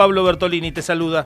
Pablo Bertolini te saluda.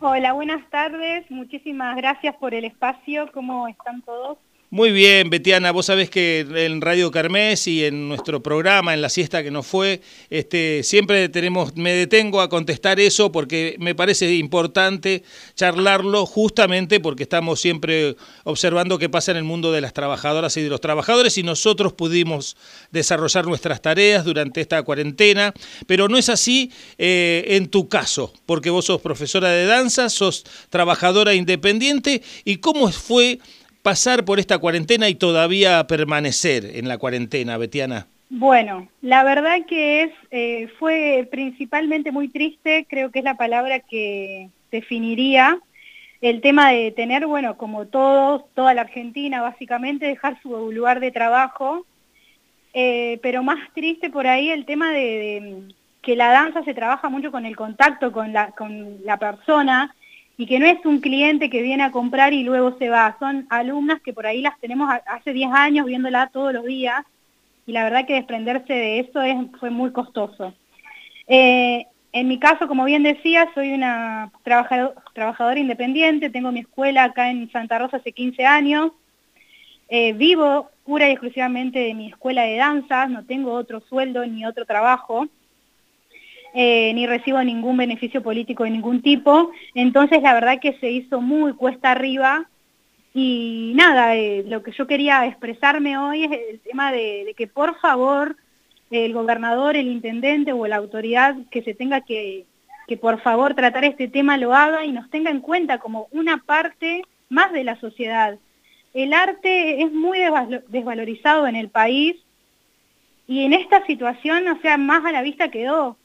Hola, buenas tardes. Muchísimas gracias por el espacio. ¿Cómo están todos? Muy bien, Betiana, vos sabés que en Radio Carmes y en nuestro programa, en la siesta que nos fue, este, siempre tenemos, me detengo a contestar eso porque me parece importante charlarlo justamente porque estamos siempre observando qué pasa en el mundo de las trabajadoras y de los trabajadores y nosotros pudimos desarrollar nuestras tareas durante esta cuarentena, pero no es así eh, en tu caso, porque vos sos profesora de danza, sos trabajadora independiente y cómo fue pasar por esta cuarentena y todavía permanecer en la cuarentena, Betiana? Bueno, la verdad que es eh, fue principalmente muy triste, creo que es la palabra que definiría el tema de tener, bueno, como todos, toda la Argentina básicamente, dejar su lugar de trabajo, eh, pero más triste por ahí el tema de, de, que la danza se trabaja mucho con el contacto con la, con la persona, y que no es un cliente que viene a comprar y luego se va, son alumnas que por ahí las tenemos hace 10 años viéndola todos los días y la verdad que desprenderse de eso es, fue muy costoso. Eh, en mi caso, como bien decía, soy una trabajador, trabajadora independiente, tengo mi escuela acá en Santa Rosa hace 15 años, eh, vivo pura y exclusivamente de mi escuela de danzas, no tengo otro sueldo ni otro trabajo, eh, ni recibo ningún beneficio político de ningún tipo. Entonces la verdad que se hizo muy cuesta arriba y nada, eh, lo que yo quería expresarme hoy es el tema de, que por favor el gobernador, el intendente o la autoridad que se tenga que, que por favor tratar este tema lo haga y nos tenga en cuenta como una parte más de la sociedad. El arte es muy desvalorizado en el país y en esta situación, o sea, más a la vista quedó.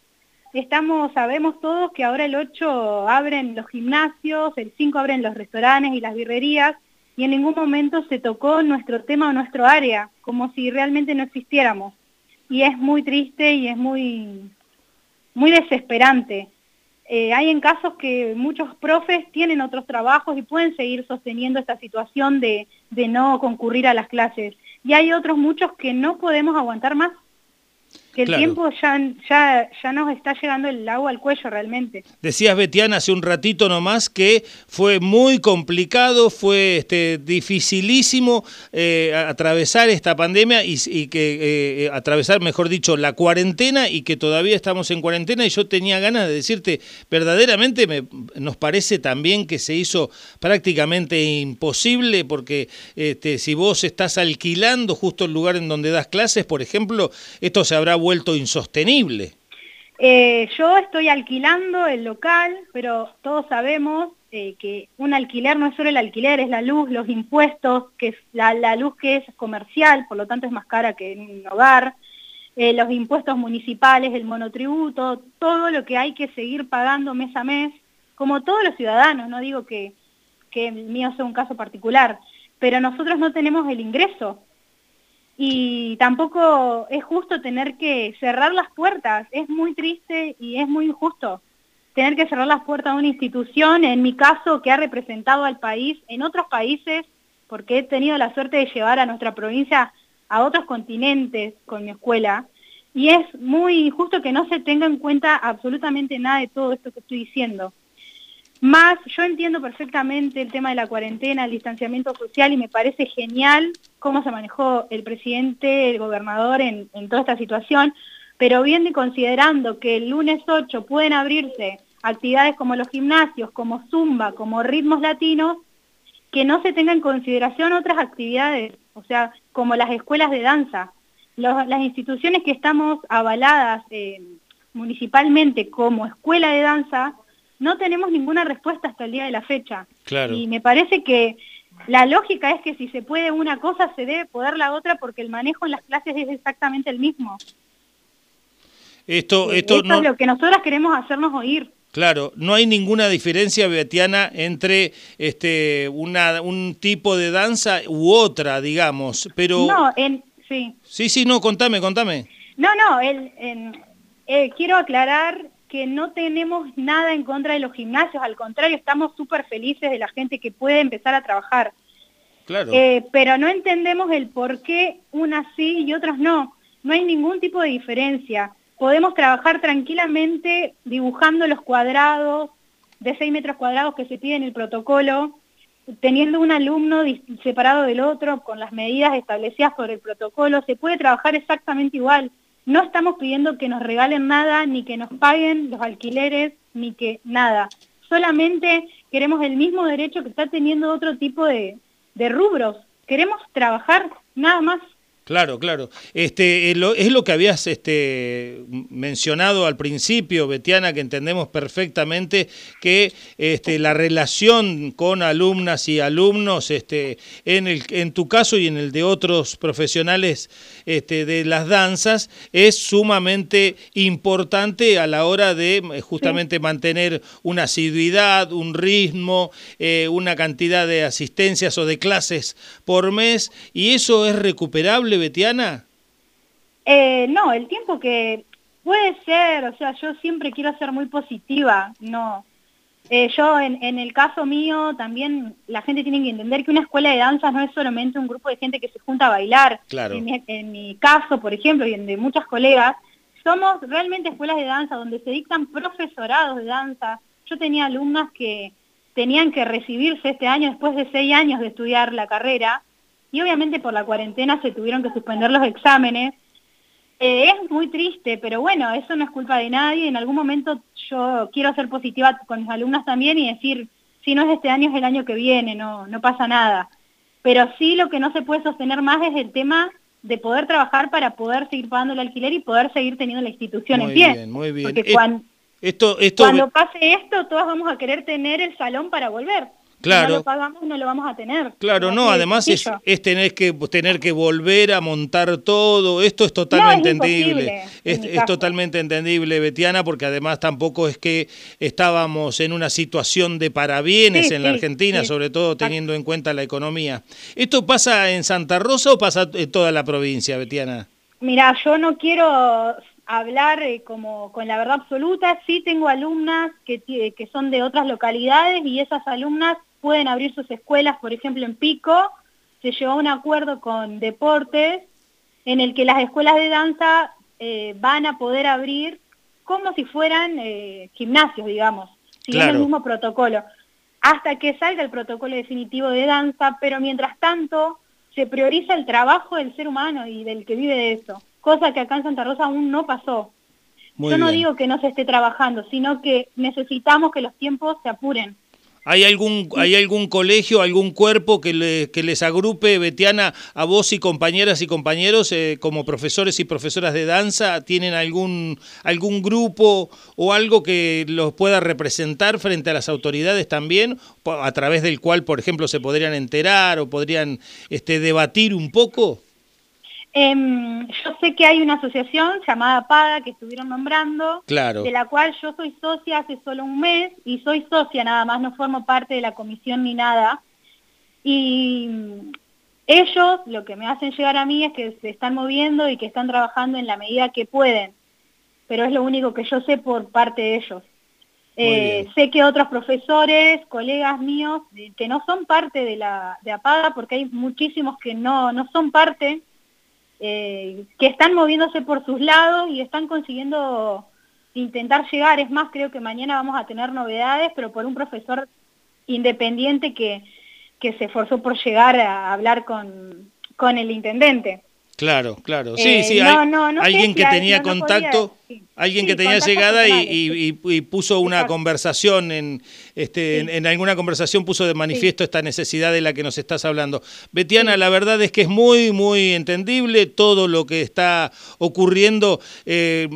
Estamos, sabemos todos que ahora el 8 abren los gimnasios, el 5 abren los restaurantes y las birrerías, y en ningún momento se tocó nuestro tema o nuestro área, como si realmente no existiéramos. Y es muy triste y es muy, muy desesperante. Eh, hay en casos que muchos profes tienen otros trabajos y pueden seguir sosteniendo esta situación de, de no concurrir a las clases. Y hay otros muchos que no podemos aguantar más que el claro. tiempo ya, ya, ya nos está llegando el agua al cuello realmente. Decías, Betiana, hace un ratito nomás que fue muy complicado, fue este, dificilísimo eh, atravesar esta pandemia y, y que eh, atravesar, mejor dicho, la cuarentena y que todavía estamos en cuarentena y yo tenía ganas de decirte, verdaderamente me, nos parece también que se hizo prácticamente imposible porque este, si vos estás alquilando justo el lugar en donde das clases, por ejemplo, esto se habrá vuelto insostenible. Eh, yo estoy alquilando el local, pero todos sabemos eh, que un alquiler no es solo el alquiler, es la luz, los impuestos, que es la, luz que es comercial, por lo tanto es más cara que en un hogar, eh, los impuestos municipales, el monotributo, todo lo que hay que seguir pagando mes a mes, como todos los ciudadanos, no digo que, que el mío sea un caso particular, pero nosotros no tenemos el ingreso y tampoco es justo tener que cerrar las puertas, es muy triste y es muy injusto tener que cerrar las puertas a una institución, en mi caso, que ha representado al país, en otros países, porque he tenido la suerte de llevar a nuestra provincia a otros continentes con mi escuela, y es muy injusto que no se tenga en cuenta absolutamente nada de todo esto que estoy diciendo. Más, yo entiendo perfectamente el tema de la cuarentena, el distanciamiento social y me parece genial cómo se manejó el presidente, el gobernador en, toda esta situación, pero bien considerando que el lunes 8 pueden abrirse actividades como los gimnasios, como zumba, como ritmos latinos, que no se tenga en consideración otras actividades, o sea, como las escuelas de danza. Las instituciones que estamos avaladas eh, municipalmente como escuela de danza, no tenemos ninguna respuesta hasta el día de la fecha. Claro. Y me parece que la lógica es que si se puede una cosa, se debe poder la otra porque el manejo en las clases es exactamente el mismo. Esto, esto, Esto no... es lo que nosotras queremos hacernos oír. Claro, no hay ninguna diferencia, Beatiana, entre este, una, un tipo de danza u otra, digamos, pero... No, en, sí. Sí, sí, no, contame, contame. No, no, el, en, eh, quiero aclarar que no tenemos nada en contra de los gimnasios, al contrario, estamos súper felices de la gente que puede empezar a trabajar. Claro. Eh, pero no entendemos el por qué unas sí y otras no. No hay ningún tipo de diferencia. podemos trabajar tranquilamente dibujando los cuadrados de 6 metros cuadrados que se pide en el protocolo, teniendo un alumno separado del otro con las medidas establecidas por el protocolo, se puede trabajar exactamente igual. No estamos pidiendo que nos regalen nada, ni que nos paguen los alquileres, ni que nada. Solamente queremos el mismo derecho que está teniendo otro tipo de, rubros. Queremos trabajar nada más Claro, claro. Este, eh, es lo que habías este, mencionado al principio, Betiana, que entendemos perfectamente que este, la relación con alumnas y alumnos, este, en, el, en tu caso y en el de otros profesionales este, de las danzas, es sumamente importante a la hora de eh, justamente mantener una asiduidad, un ritmo, eh, una cantidad de asistencias o de clases por mes, y eso es recuperable Betiana? Eh, no, el tiempo que puede ser, o sea, yo siempre quiero ser muy positiva, no. Eh, yo en, el caso mío también la gente tiene que entender que una escuela de danzas no es solamente un grupo de gente que se junta a bailar. Claro. En, mi, caso, por ejemplo, y en de muchas colegas, somos realmente escuelas de danza donde se dictan profesorados de danza. Yo tenía alumnas que tenían que recibirse este año después de seis años de estudiar la carrera y obviamente por la cuarentena se tuvieron que suspender los exámenes. Eh, es muy triste, pero bueno, eso no es culpa de nadie. En algún momento yo quiero ser positiva con mis alumnas también y decir, si no es este año, es el año que viene, no, no pasa nada. Pero sí lo que no se puede sostener más es el tema de poder trabajar para poder seguir pagando el alquiler y poder seguir teniendo la institución en pie. Muy bien, muy bien. Porque cuando, esto, esto... cuando pase esto, todas vamos a querer tener el salón para volver. Claro. Si no lo pagamos, no lo vamos a tener. Claro, no, además es, tener que tener que volver a montar todo. Esto es totalmente entendible. Es, totalmente entendible, Betiana, porque además tampoco es que estábamos en una situación de parabienes en la Argentina, sobre todo teniendo en cuenta la economía. ¿Esto pasa en Santa Rosa o pasa en toda la provincia, Betiana? Mira, yo no quiero hablar eh, como con la verdad absoluta, sí tengo alumnas que, que son de otras localidades y esas alumnas pueden abrir sus escuelas, por ejemplo en Pico, se llevó a un acuerdo con deportes en el que las escuelas de danza eh, van a poder abrir como si fueran eh, gimnasios, digamos, siguiendo el mismo protocolo, hasta que salga el protocolo definitivo de danza, pero mientras tanto se prioriza el trabajo del ser humano y del que vive de eso, cosa que acá en Santa Rosa aún no pasó. Yo no digo que no se esté trabajando, sino que necesitamos que los tiempos se apuren. ¿Hay algún, ¿Hay algún colegio, algún cuerpo que, le, que les agrupe, Betiana, a vos y compañeras y compañeros eh, como profesores y profesoras de danza? ¿Tienen algún, algún grupo o algo que los pueda representar frente a las autoridades también, a través del cual, por ejemplo, se podrían enterar o podrían este, debatir un poco? Em, yo sé que hay una asociación llamada PADA que estuvieron nombrando, claro. de la cual yo soy socia hace solo un mes y soy socia nada más, no formo parte de la comisión ni nada. Y ellos lo que me hacen llegar a mí es que se están moviendo y que están trabajando en la medida que pueden, pero es lo único que yo sé por parte de ellos. Eh, sé que otros profesores, colegas míos, que no son parte de la de APADA, porque hay muchísimos que no, no son parte, eh, que están moviéndose por sus lados y están consiguiendo intentar llegar. Es más, creo que mañana vamos a tener novedades, pero por un profesor independiente que, que se esforzó por llegar a hablar con, con el intendente. Claro, claro. Sí, sí, hay, alguien que tenía contacto, alguien que tenía llegada y, puso una conversación en este en, alguna conversación puso de manifiesto esta necesidad de la que nos estás hablando. Betiana, la verdad es que es muy muy entendible todo lo que está ocurriendo. Eh,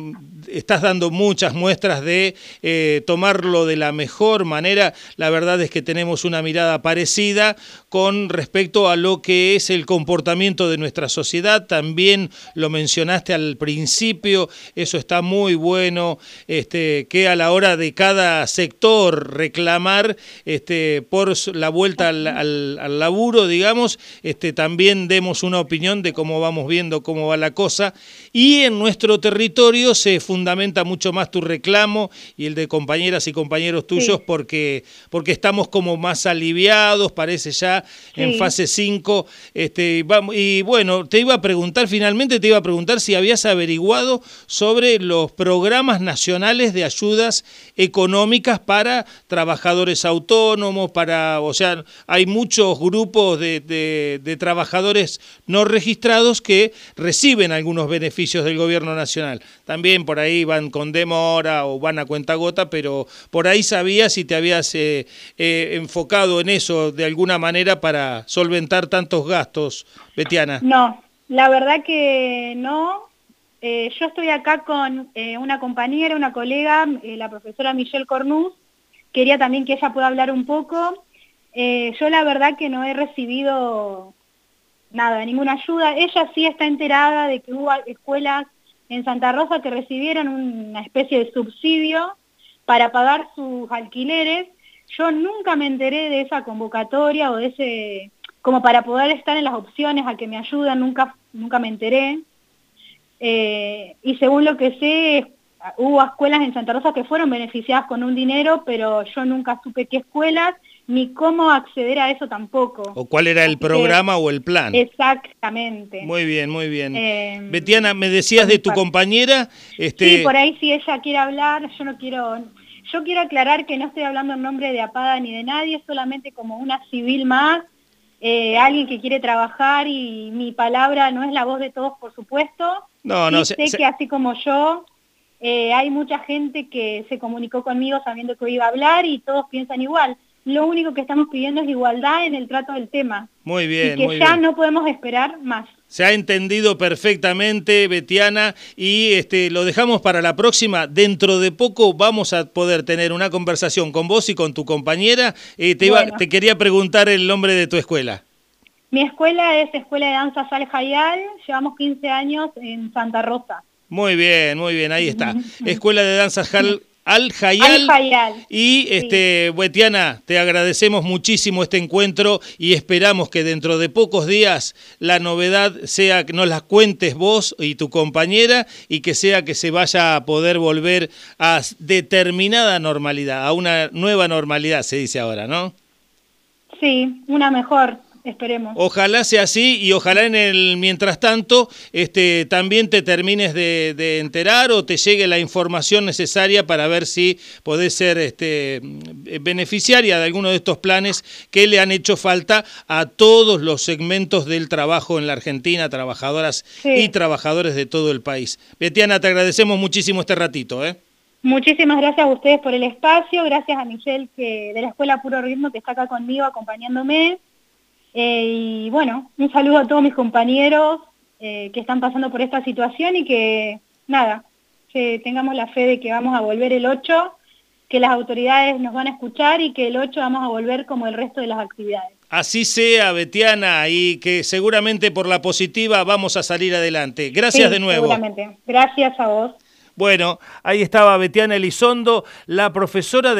estás dando muchas muestras de eh, tomarlo de la mejor manera. La verdad es que tenemos una mirada parecida con respecto a lo que es el comportamiento de nuestra sociedad. También lo mencionaste al principio, eso está muy bueno, este, que a la hora de cada sector reclamar este, por la vuelta al, laburo, digamos, este, también demos una opinión de cómo vamos viendo cómo va la cosa. Y en nuestro territorio se fundamenta mucho más tu reclamo y el de compañeras y compañeros tuyos porque, porque estamos como más aliviados, parece ya en fase 5. Este, y bueno, te iba a preguntar, finalmente te iba a preguntar si habías averiguado sobre los programas nacionales de ayudas económicas para trabajadores autónomos, para, o sea, hay muchos grupos de, de, trabajadores no registrados que reciben algunos beneficios del gobierno nacional. También por ahí van con demora o van a cuenta gota, pero por ahí sabías si te habías eh, eh, enfocado en eso de alguna manera para solventar tantos gastos, Betiana. No, la verdad que no. Eh, yo estoy acá con eh, una compañera, una colega, eh, la profesora Michelle Cornuz. Quería también que ella pueda hablar un poco. yo la verdad que no he recibido nada, ninguna ayuda. Ella sí está enterada de que hubo escuelas en Santa Rosa que recibieron una especie de subsidio para pagar sus alquileres. Yo nunca me enteré de esa convocatoria o de ese como para poder estar en las opciones a que me ayudan, nunca, nunca me enteré. Eh, y según lo que sé, hubo escuelas en Santa Rosa que fueron beneficiadas con un dinero, pero yo nunca supe qué escuelas ni cómo acceder a eso tampoco. ¿O cuál era el programa o el plan? Exactamente. Muy bien, muy bien. Eh, Betiana, me decías de tu compañera. Este... Sí, por ahí si ella quiere hablar, yo no quiero... Yo quiero aclarar que no estoy hablando en nombre de APADA ni de nadie, solamente como una civil más eh, alguien que quiere trabajar y mi palabra no es la voz de todos, por supuesto. No, no, sé que así como yo, eh, hay mucha gente que se comunicó conmigo sabiendo que iba a hablar y todos piensan igual. Lo único que estamos pidiendo es igualdad en el trato del tema. Muy bien, y que ya no podemos esperar más. Se ha entendido perfectamente, Betiana, y este, lo dejamos para la próxima. Dentro de poco vamos a poder tener una conversación con vos y con tu compañera. Eh, te, te quería preguntar el nombre de tu escuela. Mi escuela es Escuela de Danza Sal Jayal, llevamos 15 años en Santa Rosa. Muy bien, muy bien, ahí está. Escuela de Danza Sal al Jayal. Y este, Buetiana, te agradecemos muchísimo este encuentro y esperamos que dentro de pocos días la novedad sea que nos las cuentes vos y tu compañera y que sea que se vaya a poder volver a determinada normalidad, a una nueva normalidad, se dice ahora, ¿no? Sí, una mejor. Esperemos. Ojalá sea así y ojalá en el mientras tanto este, también te termines de, enterar o te llegue la información necesaria para ver si podés ser este, beneficiaria de alguno de estos planes que le han hecho falta a todos los segmentos del trabajo en la Argentina, trabajadoras y trabajadores de todo el país. Betiana, te agradecemos muchísimo este ratito. ¿eh? Muchísimas gracias a ustedes por el espacio, gracias a Michelle que, de la Escuela Puro Ritmo que está acá conmigo acompañándome. Eh, y bueno, un saludo a todos mis compañeros eh, que están pasando por esta situación y que, nada, que tengamos la fe de que vamos a volver el 8, que las autoridades nos van a escuchar y que el 8 vamos a volver como el resto de las actividades. Así sea, Betiana, y que seguramente por la positiva vamos a salir adelante. Gracias de nuevo. Seguramente. Gracias a vos. Bueno, ahí estaba Betiana Elizondo, la profesora de...